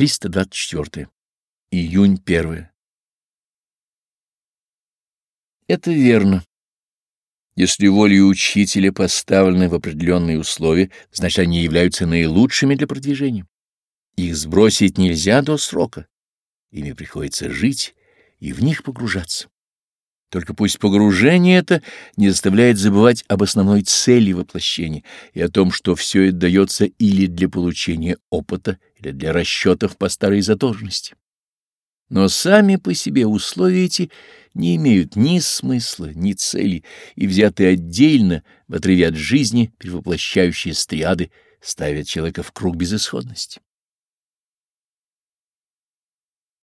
324. Июнь 1. Это верно. Если волей учителя поставлены в определенные условия, значит, они являются наилучшими для продвижения. Их сбросить нельзя до срока. Ими приходится жить и в них погружаться. Только пусть погружение это не заставляет забывать об основной цели воплощения и о том, что все это дается или для получения опыта, или для расчетов по старой задолженности. Но сами по себе условия эти не имеют ни смысла, ни цели, и взятые отдельно, в отрыве от жизни, перевоплощающие стриады, ставят человека в круг безысходности.